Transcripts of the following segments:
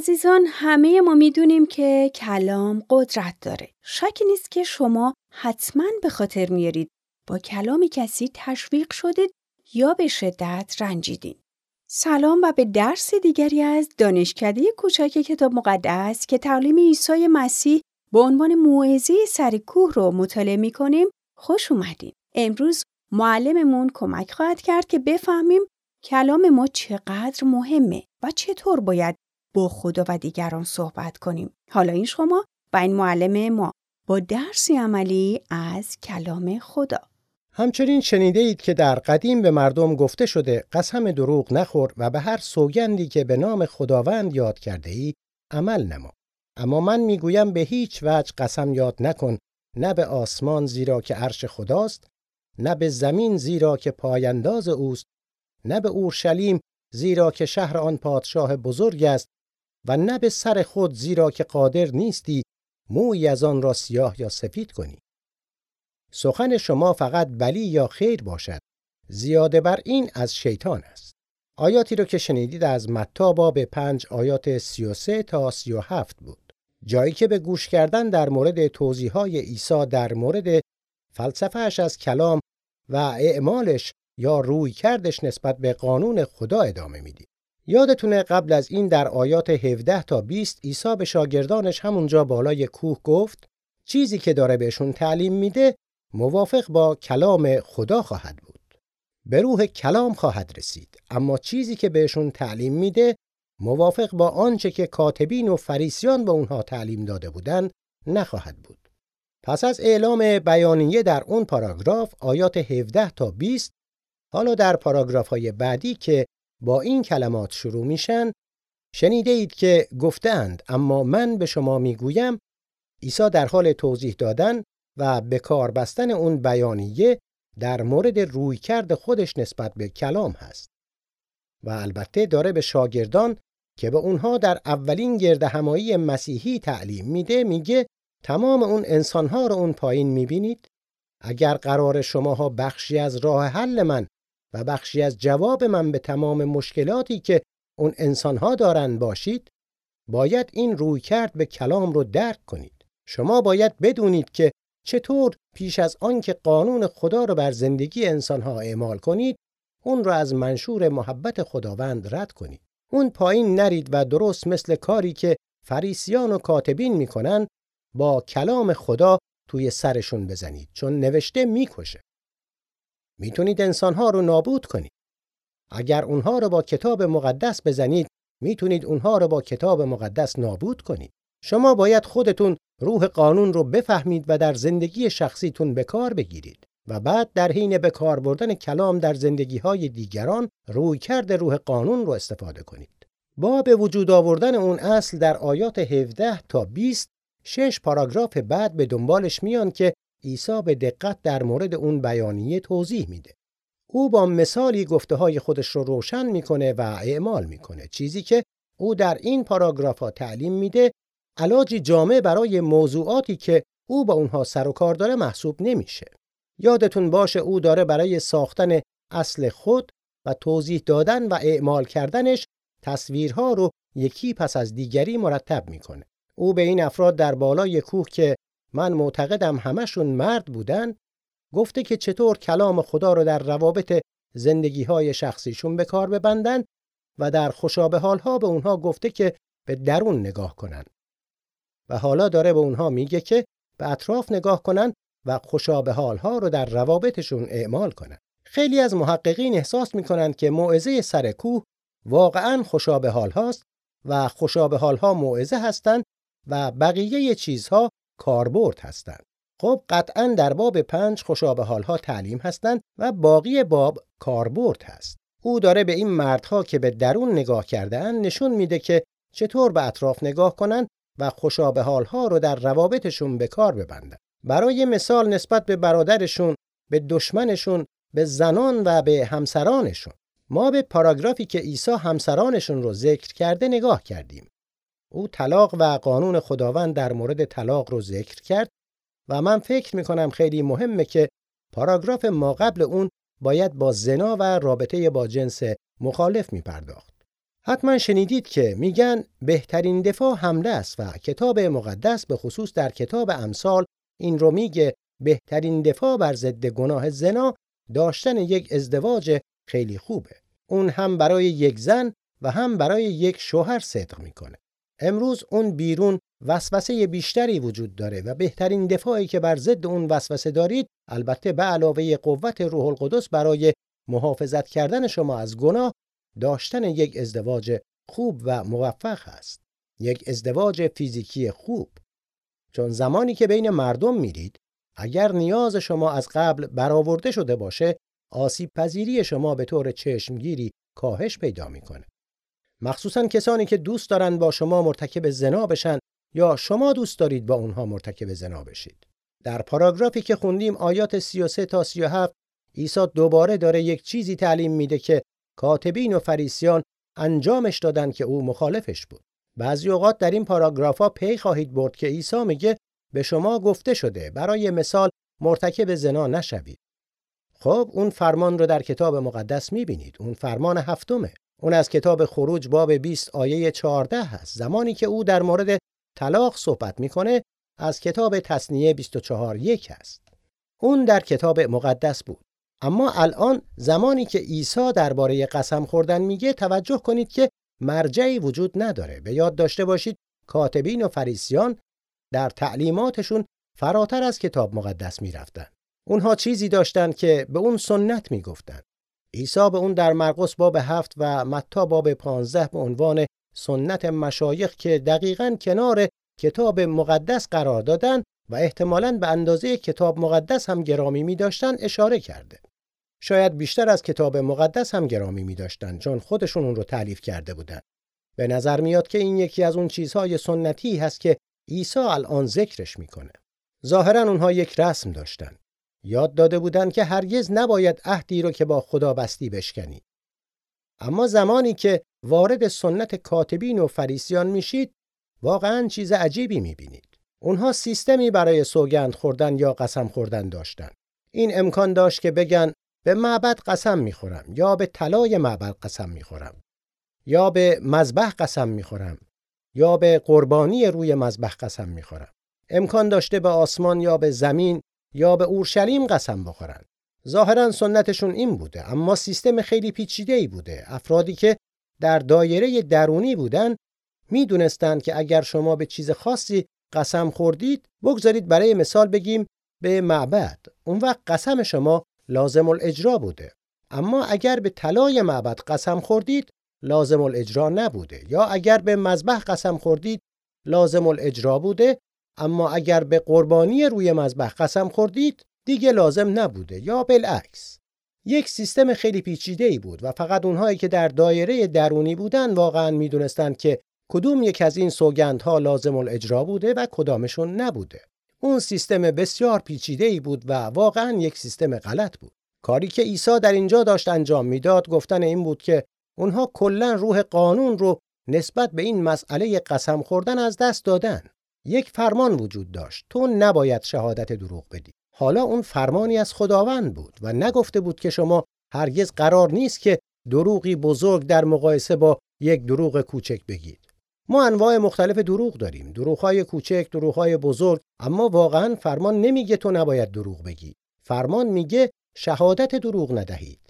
عزیزان همه ما می‌دونیم که کلام قدرت داره. شکی نیست که شما حتما به خاطر میارید با کلام کسی تشویق شدید یا به شدت رنجیدین. سلام و به درس دیگری از دانشکده کوچک کتاب مقدس که تعلیم عیسی مسیح با عنوان موعظه سر کوه رو مطالعه می کنیم خوش اومدین. امروز معلممون کمک خواهد کرد که بفهمیم کلام ما چقدر مهمه و چطور باید با خدا و دیگران صحبت کنیم. حالا این شما و این معلم ما با درسی عملی از کلام خدا. همچنین شنیده اید که در قدیم به مردم گفته شده قسم دروغ نخور و به هر سوگندی که به نام خداوند یاد کرده ای عمل نما. اما من می‌گویم به هیچ وجه قسم یاد نکن نه به آسمان زیرا که عرش خداست نه به زمین زیرا که پاینداز اوست نه به اورشلیم زیرا که شهر آن پادشاه بزرگ است و نه به سر خود زیرا که قادر نیستی موی از آن را سیاه یا سفید کنی. سخن شما فقط بلی یا خیر باشد. زیاده بر این از شیطان است. آیاتی رو که شنیدید از متا باب پنج آیات 33 تا 37 بود. جایی که به گوش کردن در مورد توضیحات عیسی در مورد فلسفهش از کلام و اعمالش یا روی کردش نسبت به قانون خدا ادامه می‌دید. یادتونه قبل از این در آیات 17 تا 20 عیسی به شاگردانش همونجا بالای کوه گفت چیزی که داره بهشون تعلیم میده موافق با کلام خدا خواهد بود. به روح کلام خواهد رسید اما چیزی که بهشون تعلیم میده موافق با آنچه که کاتبین و فریسیان به اونها تعلیم داده بودند نخواهد بود. پس از اعلام بیانیه در اون پاراگراف آیات 17 تا 20 حالا در پاراگراف های بعدی که با این کلمات شروع میشن. شنیده اید که گفتند اما من به شما می‌گویم عیسی در حال توضیح دادن و به کار بستن اون بیانیه در مورد رویکرد خودش نسبت به کلام هست. و البته داره به شاگردان که به اونها در اولین گرد همایی مسیحی تعلیم میده میگه تمام اون انسانها رو اون پایین می‌بینید. اگر قرار شماها بخشی از راه حل من و بخشی از جواب من به تمام مشکلاتی که اون انسانها دارن باشید باید این روی کرد به کلام رو درک کنید. شما باید بدونید که چطور پیش از آنکه قانون خدا رو بر زندگی انسانها اعمال کنید اون رو از منشور محبت خداوند رد کنید. اون پایین نرید و درست مثل کاری که فریسیان و کاتبین می‌کنن با کلام خدا توی سرشون بزنید. چون نوشته می‌کشه. می‌تونید انسانها رو نابود کنید. اگر اونها رو با کتاب مقدس بزنید می‌تونید اونها رو با کتاب مقدس نابود کنید. شما باید خودتون روح قانون رو بفهمید و در زندگی شخصیتون به کار بگیرید و بعد در حین به کار بردن کلام در زندگی های دیگران روی کرد روح قانون رو استفاده کنید. با به وجود آوردن اون اصل در آیات 17 تا 20 شش پاراگراف بعد به دنبالش میان که عیسی به دقت در مورد اون بیانیه توضیح میده. او با مثالی گفته های خودش رو روشن می‌کنه و اعمال می‌کنه چیزی که او در این پاراگراف ها تعلیم میده علاجی جامع برای موضوعاتی که او با اونها سر و کار داره محسوب نمیشه. یادتون باشه او داره برای ساختن اصل خود و توضیح دادن و اعمال کردنش تصویرها رو یکی پس از دیگری مرتب می‌کنه. او به این افراد در بالای کوه که من معتقدم همشون مرد بودن گفته که چطور کلام خدا رو در روابط زندگی های شخصیشون به کار ببندن و در خوشابه حالها به اونها گفته که به درون نگاه کنن. و حالا داره به اونها میگه که به اطراف نگاه کنن و خوشابه حالها رو در روابطشون اعمال کنن. خیلی از محققین احساس می‌کنند که موعظه سر کوه واقعا خوشابه حال هاست و خوشابه حال ها موعظه هستند و بقیه چیزها کاربرد هستند. خب قطعا در باب پنج خوشابه حالها تعلیم هستند و باقی باب کاربرد هست. او داره به این مردها که به درون نگاه کردن نشون میده که چطور به اطراف نگاه کنند و خوشابه حالها رو در روابطشون به کار ببندن. برای مثال نسبت به برادرشون، به دشمنشون، به زنان و به همسرانشون. ما به پاراگرافی که عیسی همسرانشون رو ذکر کرده نگاه کردیم. او طلاق و قانون خداوند در مورد طلاق رو ذکر کرد و من فکر می کنم خیلی مهمه که پاراگراف ما قبل اون باید با زنا و رابطه با جنس مخالف می پرداخت. حتما شنیدید که میگن بهترین دفاع حمله است و کتاب مقدس به خصوص در کتاب امثال این رو میگه بهترین دفاع بر ضد گناه زنا داشتن یک ازدواج خیلی خوبه. اون هم برای یک زن و هم برای یک شوهر صدق می‌کنه. امروز اون بیرون وسوسه بیشتری وجود داره و بهترین دفاعی که بر ضد اون وسوسه دارید البته به علاوه قوت روح القدس برای محافظت کردن شما از گناه داشتن یک ازدواج خوب و موفق است. یک ازدواج فیزیکی خوب. چون زمانی که بین مردم میرید اگر نیاز شما از قبل برآورده شده باشه آسیب پذیری شما به طور چشمگیری کاهش پیدا می‌کنه. مخصوصا کسانی که دوست دارند با شما مرتکب زنا بشن یا شما دوست دارید با اونها مرتکب زنا بشید. در پاراگرافی که خوندیم آیات 33 تا 37 عیسی دوباره داره یک چیزی تعلیم میده که کاتبین و فریسیان انجامش دادن که او مخالفش بود. بعضی اوقات در این پاراگرافا پی خواهید برد که عیسی میگه به شما گفته شده برای مثال مرتکب زنا نشوید. خب اون فرمان رو در کتاب مقدس می‌بینید. اون فرمان هفتمه. اون از کتاب خروج باب 20 آیه 14 هست. زمانی که او در مورد طلاق صحبت می‌کنه از کتاب تصنیه 24 یک هست. اون در کتاب مقدس بود. اما الان زمانی که عیسی درباره قسم خوردن میگه توجه کنید که مرجعی وجود نداره. به یاد داشته باشید کاتبین و فریسیان در تعلیماتشون فراتر از کتاب مقدس می‌رفتن. اونها چیزی داشتند که به اون سنت می‌گفتند. عیسی به اون در مرقس باب هفت و متا باب پانزده به عنوان سنت مشایخ که دقیقا کنار کتاب مقدس قرار دادن و احتمالاً به اندازه کتاب مقدس هم گرامی می داشتن اشاره کرده. شاید بیشتر از کتاب مقدس هم گرامی می داشتن چون خودشون اون رو تعلیف کرده بودن. به نظر میاد که این یکی از اون چیزهای سنتی هست که عیسی الان ذکرش می‌کنه. ظاهرا اونها یک رسم داشتن. یاد داده بودند که هرگز نباید عهدی رو که با خدا بستی بشکنی. اما زمانی که وارد سنت کاتبین و فریسیان میشید واقعا چیز عجیبی می‌بینید. اونها سیستمی برای سوگند خوردن یا قسم خوردن داشتن. این امکان داشت که بگن به معبد قسم می‌خورم یا به طلای معبد قسم می‌خورم یا به مذبح قسم می‌خورم یا به قربانی روی مذبح قسم می‌خورم. امکان داشته به آسمان یا به زمین یا به اورشلیم قسم بخورند. ظاهرا سنتشون این بوده اما سیستم خیلی پیچیده ای بوده. افرادی که در دایره درونی بودن می‌دونستند که اگر شما به چیز خاصی قسم خوردید بگذارید برای مثال بگیم به معبد اون وقت قسم شما لازم الاجرا بوده اما اگر به طلای معبد قسم خوردید لازم الاجرا نبوده یا اگر به مذبح قسم خوردید لازم الاجرا بوده اما اگر به قربانی روی مذبح قسم خوردید دیگه لازم نبوده یا بالعکس. یک سیستم خیلی پیچیده ای بود و فقط اونهایی که در دایره درونی بودن واقعا می‌دونستند که کدوم یک از این سوگندها لازم الاجرا بوده و کدامشون نبوده. اون سیستم بسیار پیچیده ای بود و واقعا یک سیستم غلط بود. کاری که عیسی در اینجا داشت انجام می‌داد گفتن این بود که اونها کلا روح قانون رو نسبت به این مسئله قسم خوردن از دست دادن. یک فرمان وجود داشت. تو نباید شهادت دروغ بدی. حالا اون فرمانی از خداوند بود و نگفته بود که شما هرگز قرار نیست که دروغی بزرگ در مقایسه با یک دروغ کوچک بگید. ما انواع مختلف دروغ داریم. دروغهای کوچک دروغهای بزرگ اما واقعا فرمان نمیگه تو نباید دروغ بگی. فرمان میگه شهادت دروغ ندهید.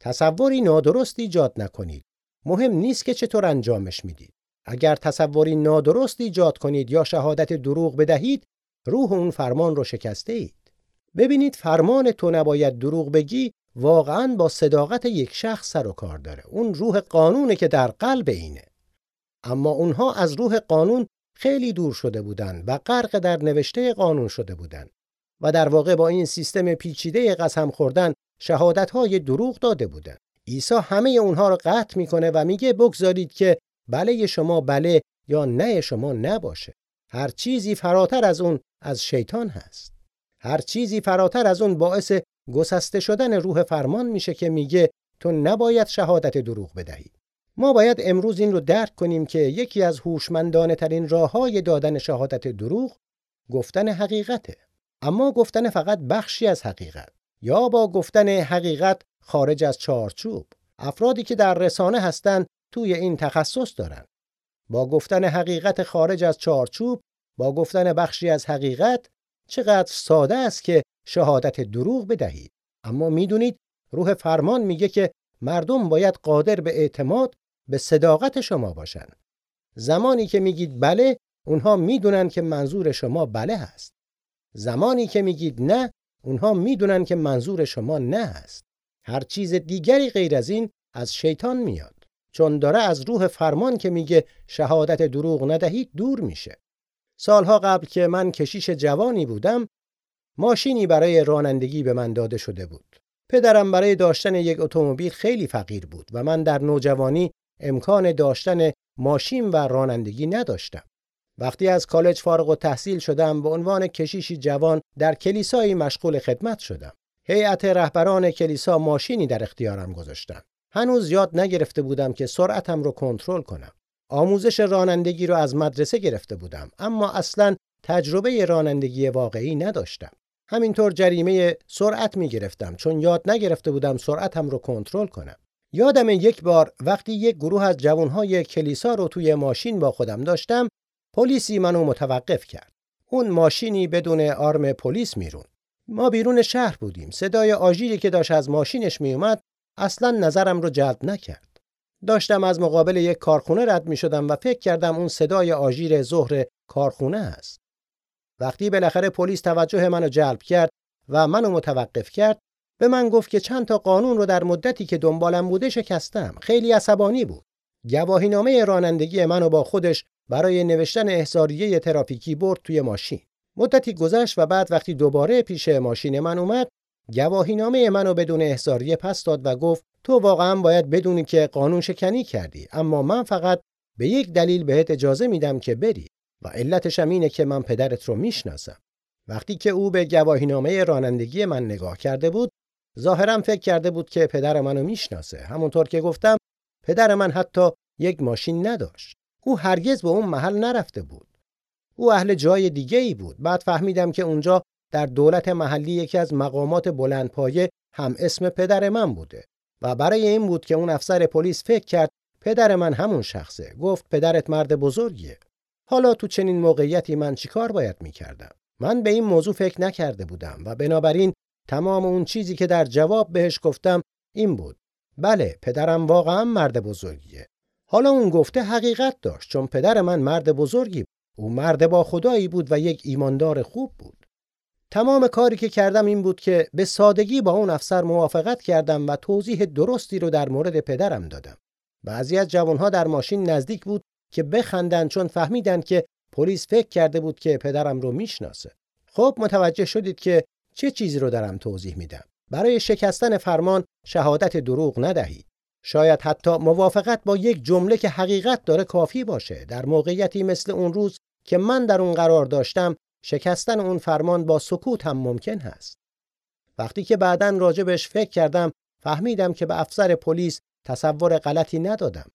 تصوری نادرست ایجاد نکنید. مهم نیست که چطور انجامش می‌دید. اگر تصوری نادرست ایجاد کنید یا شهادت دروغ بدهید روح اون فرمان رو شکسته اید. ببینید فرمان تو نباید دروغ بگی واقعا با صداقت یک شخص سر و کار داره. اون روح قانونه که در قلب اینه اما اونها از روح قانون خیلی دور شده بودند و غرق در نوشته قانون شده بودند و در واقع با این سیستم پیچیده قسم خوردن شهادت های دروغ داده بودند عیسی همه اونها رو قطع می‌کنه و میگه بگذارید که بله شما بله یا نه شما نباشه. هر چیزی فراتر از اون از شیطان هست. هر چیزی فراتر از اون باعث گسسته شدن روح فرمان میشه که میگه تو نباید شهادت دروغ بدهی. ما باید امروز این رو درک کنیم که یکی از هوشمندانه ترین راه دادن شهادت دروغ گفتن حقیقته. اما گفتن فقط بخشی از حقیقت یا با گفتن حقیقت خارج از چارچوب. افرادی که در رسانه هستند توی این تخصص دارن. با گفتن حقیقت خارج از چارچوب، با گفتن بخشی از حقیقت چقدر ساده است که شهادت دروغ بدهید. اما می‌دونید روح فرمان میگه که مردم باید قادر به اعتماد به صداقت شما باشند. زمانی که میگید بله، اونها می‌دونن که منظور شما بله هست. زمانی که میگید نه، اونها می‌دونن که منظور شما نه هست. هر چیز دیگری غیر از این از شیطان میاد. چون داره از روح فرمان که میگه شهادت دروغ ندهید دور میشه. سالها قبل که من کشیش جوانی بودم، ماشینی برای رانندگی به من داده شده بود. پدرم برای داشتن یک اتومبیل خیلی فقیر بود و من در نوجوانی امکان داشتن ماشین و رانندگی نداشتم. وقتی از کالج فارغ و تحصیل شدم به عنوان کشیشی جوان در کلیسایی مشغول خدمت شدم. هیئت رهبران کلیسا ماشینی در اختیارم گذاشتن. هنوز یاد نگرفته بودم که سرعتم رو کنترل کنم. آموزش رانندگی رو از مدرسه گرفته بودم اما اصلا تجربه رانندگی واقعی نداشتم. همینطور جریمه سرعت می گرفتم چون یاد نگرفته بودم سرعتم رو کنترل کنم. یادم یک بار وقتی یک گروه از جوانهای کلیسا رو توی ماشین با خودم داشتم پلیسی منو متوقف کرد. اون ماشینی بدون آرم پلیس میرون. ما بیرون شهر بودیم. صدای آژیری که داشت از ماشینش میومد اصلا نظرم رو جلب نکرد. داشتم از مقابل یک کارخونه رد می شدم و فکر کردم اون صدای آژیر ظهر کارخونه است. وقتی بالاخره پلیس توجه منو جلب کرد و منو متوقف کرد به من گفت که چند تا قانون رو در مدتی که دنبالم بوده شکستم خیلی عصبانی بود گواهینامه رانندگی منو با خودش برای نوشتن احضاریه ترافیکی برد توی ماشین مدتی گذشت و بعد وقتی دوباره پیش ماشین من اومد گواهینامه منو بدون احضاریه پس داد و گفت تو واقعا باید بدونی که قانون شکنی کردی اما من فقط به یک دلیل بهت اجازه میدم که بری و علتش هم اینه که من پدرت رو می‌شناسم. وقتی که او به گواهینامه رانندگی من نگاه کرده بود ظاهرا فکر کرده بود که پدر منو می‌شناسه. همونطور که گفتم پدر من حتی یک ماشین نداشت. او هرگز به اون محل نرفته بود. او اهل جای دیگه ای بود. بعد فهمیدم که اونجا در دولت محلی یکی از مقامات بلندپایه هم اسم پدر من بوده و برای این بود که اون افسر پلیس فکر کرد پدر من همون شخصه. گفت پدرت مرد بزرگیه. حالا تو چنین موقعیتی من چیکار باید می‌کردم؟ من به این موضوع فکر نکرده بودم و بنابراین تمام اون چیزی که در جواب بهش گفتم این بود. بله پدرم واقعا مرد بزرگیه. حالا اون گفته حقیقت داشت چون پدر من مرد بزرگی بود. او مرد با خدایی بود و یک ایماندار خوب بود. تمام کاری که کردم این بود که به سادگی با اون افسر موافقت کردم و توضیح درستی رو در مورد پدرم دادم. بعضی از جوانها در ماشین نزدیک بود که بخندن چون فهمیدن که پلیس فکر کرده بود که پدرم رو می‌شناسه. خب متوجه شدید که چه چیزی رو دارم توضیح میدم. برای شکستن فرمان شهادت دروغ ندهید. شاید حتی موافقت با یک جمله که حقیقت داره کافی باشه. در موقعیتی مثل اون روز که من در اون قرار داشتم شکستن اون فرمان با سکوت هم ممکن هست. وقتی که بعدا راجبش فکر کردم فهمیدم که به افسر پلیس تصور غلطی ندادم.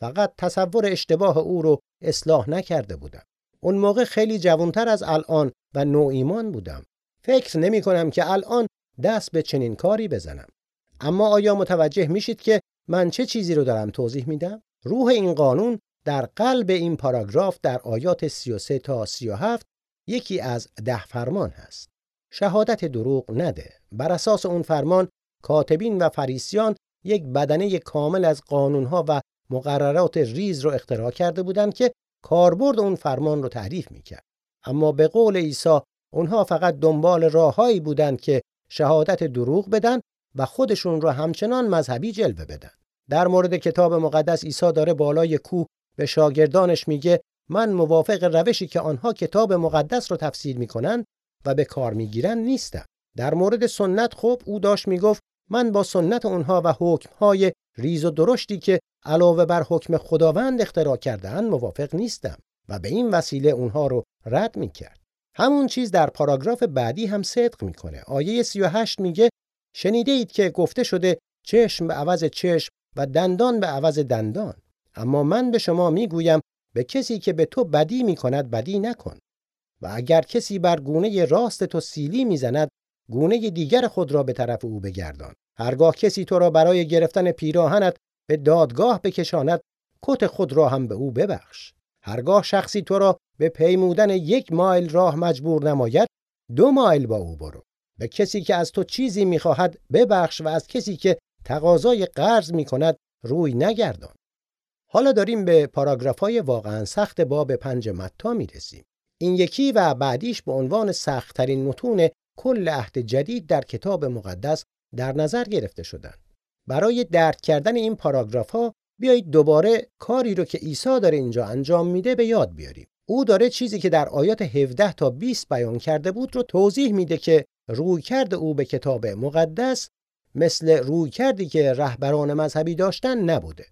فقط تصور اشتباه او رو اصلاح نکرده بودم. اون موقع خیلی جوانتر از الان و نو ایمان بودم. فکر نمی کنم که الان دست به چنین کاری بزنم. اما آیا متوجه میشید که من چه چیزی رو دارم توضیح میدم؟ روح این قانون در قلب این پاراگراف در آیات 33 تا 37 یکی از ده فرمان هست. شهادت دروغ نده. بر اساس اون فرمان کاتبین و فریسیان یک بدنه کامل از قانونها و مقررات ریز رو اختراع کرده بودند که کاربرد اون فرمان رو تعریف می‌کرد. اما به قول عیسی اونها فقط دنبال راههایی بودند که شهادت دروغ بدن و خودشون رو همچنان مذهبی جلوه بدن. در مورد کتاب مقدس عیسی داره بالای کوه به شاگردانش میگه من موافق روشی که آنها کتاب مقدس رو تفسیر می‌کنن و به کار می‌گیرن نیستم. در مورد سنت خب او داشت می‌گفت من با سنت اونها و حکمهای ریز و درشتی که علاوه بر حکم خداوند اختراع کردهاند موافق نیستم و به این وسیله اونها رو رد می‌کرد. همون چیز در پاراگراف بعدی هم صدق می‌کنه. آیه 38 میگه شنیده اید که گفته شده چشم به عوض چشم و دندان به عوض دندان. اما من به شما می‌گویم به کسی که به تو بدی می‌کند بدی نکن. و اگر کسی بر گونه راست تو سیلی می‌زند گونه دیگر خود را به طرف او بگردان. هرگاه کسی تو را برای گرفتن پیراهنت به دادگاه بکشاند کت خود را هم به او ببخش. هرگاه شخصی تو را به پیمودن یک مایل راه مجبور نماید دو مایل با او برو. به کسی که از تو چیزی می‌خواهد ببخش و از کسی که تقاضای قرض می‌کند روی نگردان. حالا داریم به پاراگراف های واقعا سخت باب پنج متا می‌رسیم. این یکی و بعدیش به عنوان سختترین متون کل عهد جدید در کتاب مقدس در نظر گرفته شدند برای درک کردن این پاراگراف ها بیایید دوباره کاری رو که عیسی داره اینجا انجام میده به یاد بیاریم. او داره چیزی که در آیات 17 تا 20 بیان کرده بود رو توضیح میده که روی کرده او به کتاب مقدس مثل روی کردی که رهبران مذهبی داشتن نبوده.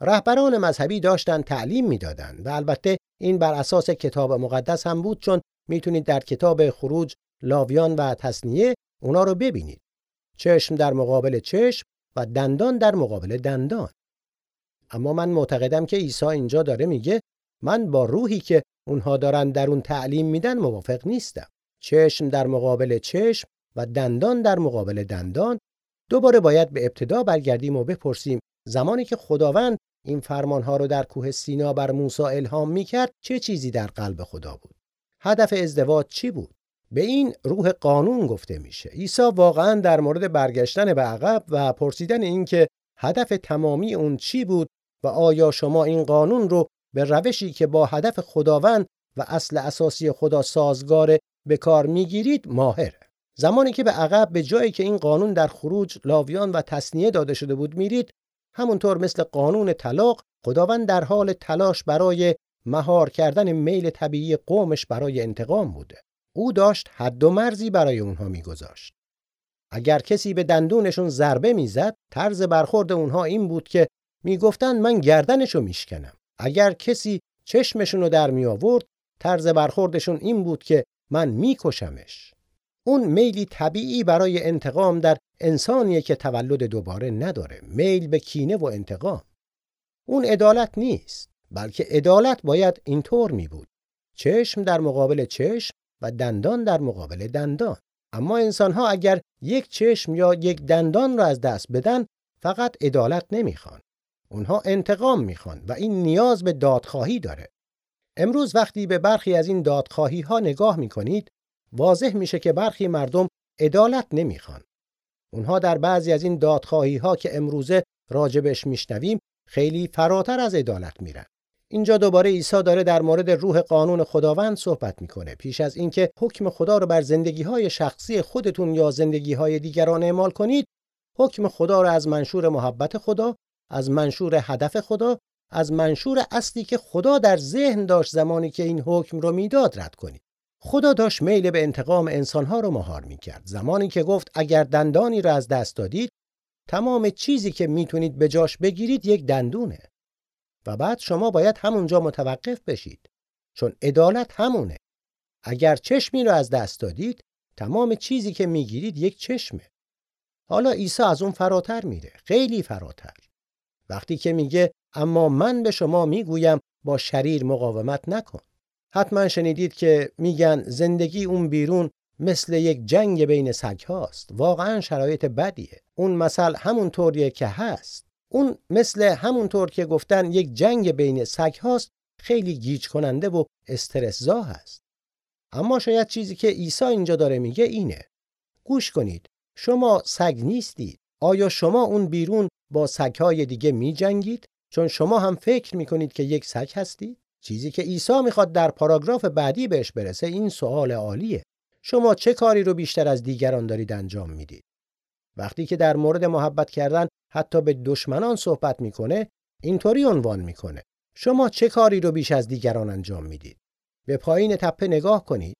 رهبران مذهبی داشتن تعلیم می‌دادند و البته این بر اساس کتاب مقدس هم بود چون می‌تونید در کتاب خروج لاویان و تصنیه اونا رو ببینید. چشم در مقابل چشم و دندان در مقابل دندان. اما من معتقدم که عیسی اینجا داره میگه من با روحی که اونها دارن در اون تعلیم میدن موافق نیستم. چشم در مقابل چشم و دندان در مقابل دندان دوباره باید به ابتدا برگردیم و بپرسیم زمانی که خداوند این فرمانها رو در کوه سینا بر موسی الهام می‌کرد چه چیزی در قلب خدا بود؟ هدف ازدواج چی بود؟ به این روح قانون گفته میشه. عیسی واقعا در مورد برگشتن به عقب و پرسیدن اینکه هدف تمامی اون چی بود و آیا شما این قانون رو به روشی که با هدف خداوند و اصل اساسی خدا سازگار به کار می‌گیرید ماهره زمانی که به عقب به جایی که این قانون در خروج لاویان و تصنیه داده شده بود میرید همونطور مثل قانون طلاق خداوند در حال تلاش برای مهار کردن میل طبیعی قومش برای انتقام بوده. او داشت حد و مرزی برای اونها میگذاشت. اگر کسی به دندونشون ضربه می‌زد طرز برخورد اونها این بود که می‌گفتند من گردنشو میشکنم. اگر کسی چشمشون رو در می آورد طرز برخوردشون این بود که من میکشمش. اون میلی طبیعی برای انتقام در انسانیه که تولد دوباره نداره. میل به کینه و انتقام. اون عدالت نیست بلکه عدالت باید اینطور می بود چشم در مقابل چشم و دندان در مقابل دندان. اما انسان ها اگر یک چشم یا یک دندان را از دست بدن فقط عدالت نمی‌خوان. اونها انتقام می‌خوان و این نیاز به دادخواهی داره. امروز وقتی به برخی از این دادخواهی ها نگاه می‌کنید واضح میشه که برخی مردم عدالت نمی‌خوان. اونها در بعضی از این دادخواهی ها که امروزه راجبش میشنویم خیلی فراتر از عدالت میرن. اینجا دوباره عیسی داره در مورد روح قانون خداوند صحبت می‌کنه پیش از اینکه حکم خدا رو بر زندگی های شخصی خودتون یا زندگی های دیگران اعمال کنید حکم خدا رو از منشور محبت خدا از منشور هدف خدا از منشور اصلی که خدا در ذهن داشت زمانی که این حکم رو می‌داد رد کنید خدا داشت میل به انتقام انسانها رو مهار می‌کرد. زمانی که گفت اگر دندانی را از دست دادید تمام چیزی که می‌تونید به جاش بگیرید یک دندونه. و بعد شما باید همونجا متوقف بشید چون عدالت همونه. اگر چشمی رو از دست دادید تمام چیزی که می‌گیرید یک چشمه. حالا عیسی از اون فراتر میره خیلی فراتر. وقتی که میگه اما من به شما می‌گویم با شریر مقاومت نکن. حتما شنیدید که میگن زندگی اون بیرون مثل یک جنگ بین سگ هاست واقعا شرایط بدیه. اون مثل همون طوریه که هست. اون مثل همون طور که گفتن یک جنگ بین سگ هاست خیلی گیج کننده و استرسزا هست. اما شاید چیزی که عیسی اینجا داره میگه اینه. گوش کنید. شما سگ نیستید. آیا شما اون بیرون با سگهای دیگه می جنگید؟ چون شما هم فکر می کنید که یک سگ هستید؟ چیزی که عیسی می‌خواد در پاراگراف بعدی بهش برسه این سوال عالیه. شما چه کاری رو بیشتر از دیگران دارید انجام می‌دید؟ وقتی که در مورد محبت کردن حتی به دشمنان صحبت می‌کنه، اینطوری عنوان می‌کنه. شما چه کاری رو بیش از دیگران انجام می‌دید؟ به پایین تپه نگاه کنید.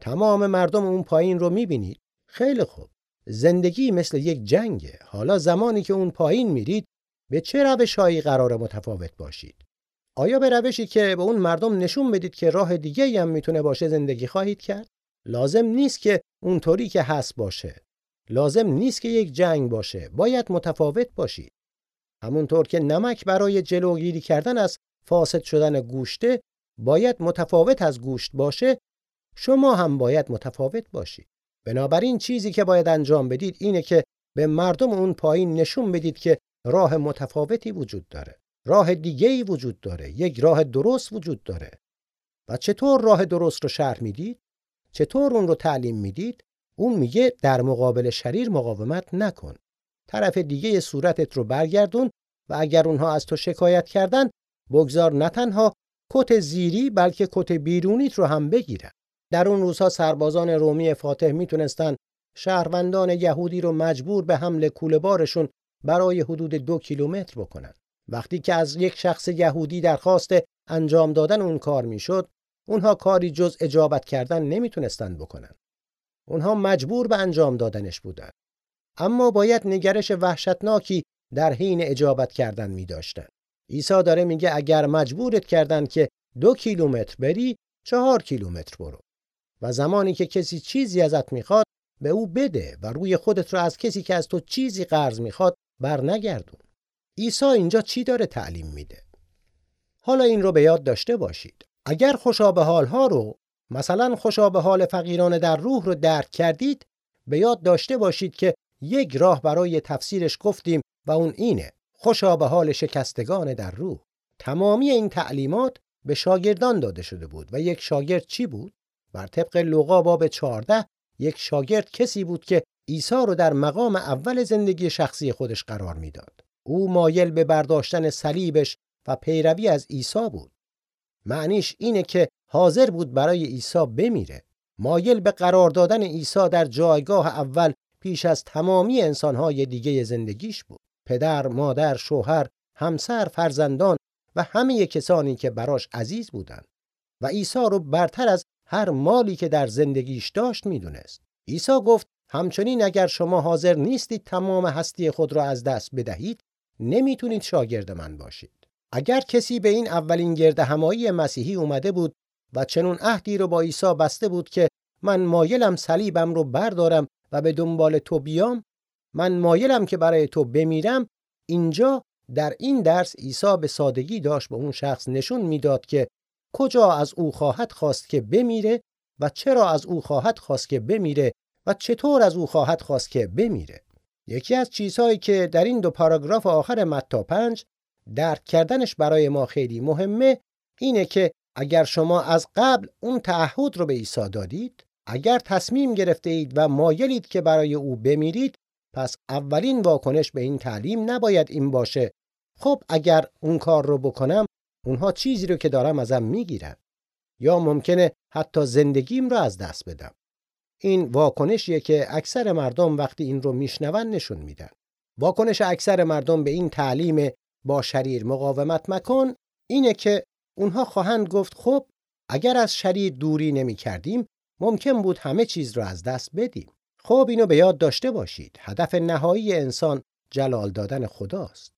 تمام مردم اون پایین رو می‌بینید. خیلی خوب. زندگی مثل یک جنگه. حالا زمانی که اون پایین میرید به چه روشهایی قرار متفاوت باشید؟ آیا به روشی که به اون مردم نشون بدید که راه دیگه هم می‌تونه باشه زندگی خواهید کرد؟ لازم نیست که اونطوری که هست باشه. لازم نیست که یک جنگ باشه. باید متفاوت باشید. همونطور که نمک برای جلوگیری کردن از فاسد شدن گوشته باید متفاوت از گوشت باشه، شما هم باید متفاوت باشید. بنابراین چیزی که باید انجام بدید اینه که به مردم اون پایین نشون بدید که راه متفاوتی وجود داره. راه دیگه ای وجود داره یک راه درست وجود داره. و چطور راه درست رو شرح می‌دید؟ چطور اون رو تعلیم می‌دید؟ اون میگه در مقابل شریر مقاومت نکن. طرف دیگه صورتت رو برگردون و اگر اونها از تو شکایت کردن بگذار نه تنها کت زیری بلکه کت بیرونیت رو هم بگیرن. در اون روزها سربازان رومی فاتح می‌تونستن شهروندان یهودی رو مجبور به حمل کوله بارشون برای حدود دو کیلومتر بکنن. وقتی که از یک شخص یهودی درخواست انجام دادن اون کار می‌شد اونها کاری جز اجابت کردن نمی‌تونستند بکنن اونها مجبور به انجام دادنش بودن اما باید نگرش وحشتناکی در حین اجابت کردن می داشتن. عیسی داره میگه اگر مجبورت کردن که دو کیلومتر بری چهار کیلومتر برو و زمانی که کسی چیزی ازت می‌خواد به او بده و روی خودت رو از کسی که از تو چیزی قرض می‌خواد بر نگردون. عیسی اینجا چی داره تعلیم میده؟ حالا این رو به یاد داشته باشید. اگر خوشا حال ها رو مثلا خوشا به حال فقیران در روح رو درک کردید به یاد داشته باشید که یک راه برای تفسیرش گفتیم و اون اینه خوشا به حال شکستگان در روح تمامی این تعلیمات به شاگردان داده شده بود و یک شاگرد چی بود بر طبق لوقا باب 14 یک شاگرد کسی بود که عیسی رو در مقام اول زندگی شخصی خودش قرار می‌داد او مایل به برداشتن صلیبش و پیروی از عیسی بود. معنیش اینه که حاضر بود برای عیسی بمیره. مایل به قرار دادن عیسی در جایگاه اول پیش از تمامی انسانهای دیگه زندگیش بود. پدر، مادر، شوهر، همسر، فرزندان و همه کسانی که براش عزیز بودند. و عیسی رو برتر از هر مالی که در زندگیش داشت می‌دونست. عیسی گفت همچنین اگر شما حاضر نیستید تمام هستی خود را از دست بدهید نمی‌تونید شاگرد من باشید. اگر کسی به این اولین گرد همایی مسیحی اومده بود و چنون عهدی رو با عیسی بسته بود که من مایلم صلیبم رو بردارم و به دنبال تو بیام من مایلم که برای تو بمیرم اینجا در این درس عیسی به سادگی داشت به اون شخص نشون می‌داد که کجا از او خواهد خواست که بمیره و چرا از او خواهد خواست که بمیره و چطور از او خواهد خواست که بمیره یکی از چیزهایی که در این دو پاراگراف آخر متا پنج درک کردنش برای ما خیلی مهمه اینه که اگر شما از قبل اون تعهد رو به عیسی دادید اگر تصمیم گرفته اید و مایلید که برای او بمیرید پس اولین واکنش به این تعلیم نباید این باشه. خب اگر اون کار رو بکنم اونها چیزی رو که دارم ازم می‌گیرن. یا ممکنه حتی زندگیم رو از دست بدم. این واکنشیه که اکثر مردم وقتی این رو میشنون نشون میدن واکنش اکثر مردم به این تعلیم با شریر مقاومت مکن اینه که اونها خواهند گفت خب اگر از شریر دوری نمی کردیم ممکن بود همه چیز رو از دست بدیم. خب اینو به یاد داشته باشید. هدف نهایی انسان جلال دادن خداست.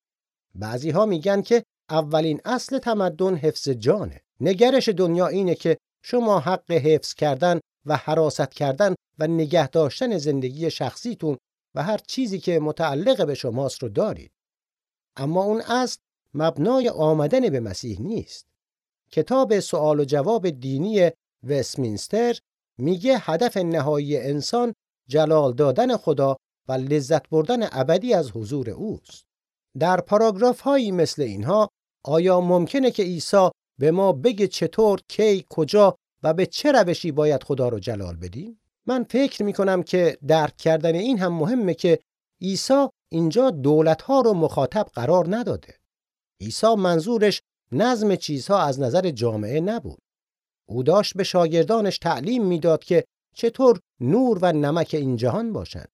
بعضی ها میگن که اولین اصل تمدن حفظ جانه. نگرش دنیا اینه که شما حق حفظ کردن و حراست کردن و نگه داشتن زندگی شخصیتون و هر چیزی که متعلق به شماست رو دارید. اما اون اصل مبنای آمدن به مسیح نیست. کتاب سوال و جواب دینی وستمینستر میگه هدف نهایی انسان جلال دادن خدا و لذت بردن ابدی از حضور اوست. در پاراگراف هایی مثل اینها آیا ممکنه که عیسی به ما بگه چطور، کی، کجا و به چه روشی باید خدا رو جلال بدیم؟ من فکر می کنم که درک کردن این هم مهمه که عیسی اینجا دولت ها رو مخاطب قرار نداده. عیسی منظورش نظم چیزها از نظر جامعه نبود. او داشت به شاگردانش تعلیم می‌داد که چطور نور و نمک این جهان باشند.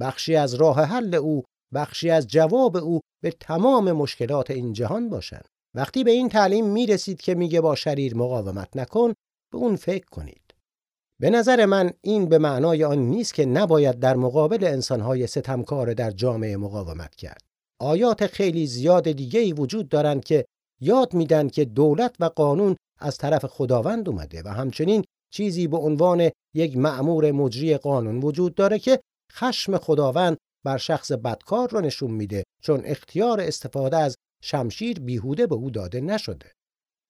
بخشی از راه حل او، بخشی از جواب او به تمام مشکلات این جهان باشند. وقتی به این تعلیم می رسید که میگه با شریر مقاومت نکن، به اون فکر کنید. به نظر من این به معنای آن نیست که نباید در مقابل انسانهای ستمکار در جامعه مقاومت کرد. آیات خیلی زیاد دیگه ای وجود دارند که یاد میدن که دولت و قانون از طرف خداوند اومده و همچنین چیزی به عنوان یک مأمور مجری قانون وجود داره که خشم خداوند بر شخص بدکار رو نشون میده چون اختیار استفاده از شمشیر بیهوده به او داده نشده.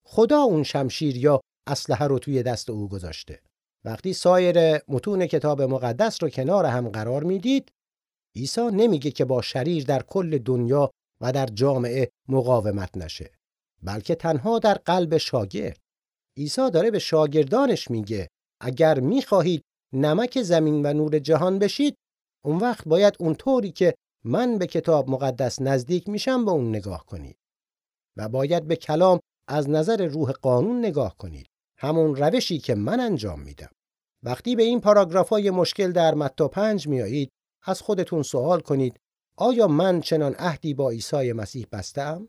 خدا اون شمشیر یا اسلحه رو توی دست او گذاشته. وقتی سایر متون کتاب مقدس رو کنار هم قرار می‌دید عیسی نمیگه که با شریر در کل دنیا و در جامعه مقاومت نشه بلکه تنها در قلب شاگرد عیسی داره به شاگردانش میگه اگر می‌خواهید نمک زمین و نور جهان بشید اون وقت باید اون طوری که من به کتاب مقدس نزدیک میشم به اون نگاه کنید و باید به کلام از نظر روح قانون نگاه کنید همون روشی که من انجام میدم وقتی به این پاراگراف های مشکل در متا پنج میایید از خودتون سوال کنید آیا من چنان عهدی با عیسی مسیح بستم؟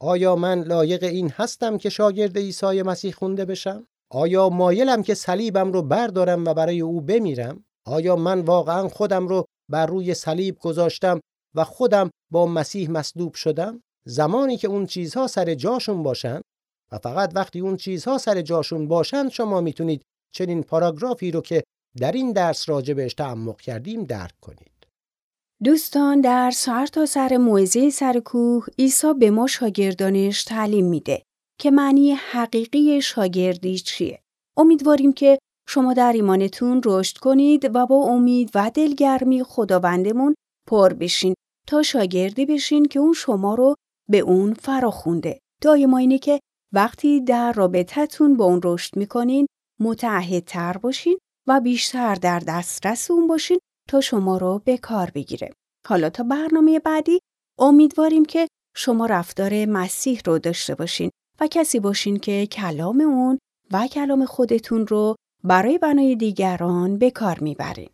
آیا من لایق این هستم که شاگرد عیسی مسیح خونده بشم؟ آیا مایلم که صلیبم رو بردارم و برای او بمیرم؟ آیا من واقعا خودم رو بر روی صلیب گذاشتم و خودم با مسیح مصلوب شدم؟ زمانی که اون چیزها سر جاشون باشن و فقط وقتی اون چیزها سر جاشون باشن شما می‌تونید چنین پاراگرافی رو که در این درس راجع بهش تعمق کردیم درک کنید. دوستان در سر تا سر موعظه سر کوه عیسی به ما شاگردانش تعلیم میده که معنی حقیقی شاگردی چیه. امیدواریم که شما در ایمانتون رشد کنید و با امید و دلگرمی خداوندمون پر بشین تا شاگردی بشین که اون شما رو به اون فراخونده. دای ما اینه که وقتی در رابطتون با اون رشد می‌کنین متعهدتر باشین و بیشتر در دسترس اون باشین تا شما رو به کار بگیره. حالا تا برنامه بعدی امیدواریم که شما رفتار مسیح رو داشته باشین و کسی باشین که کلام اون و کلام خودتون رو برای بنای دیگران به کار می‌برین.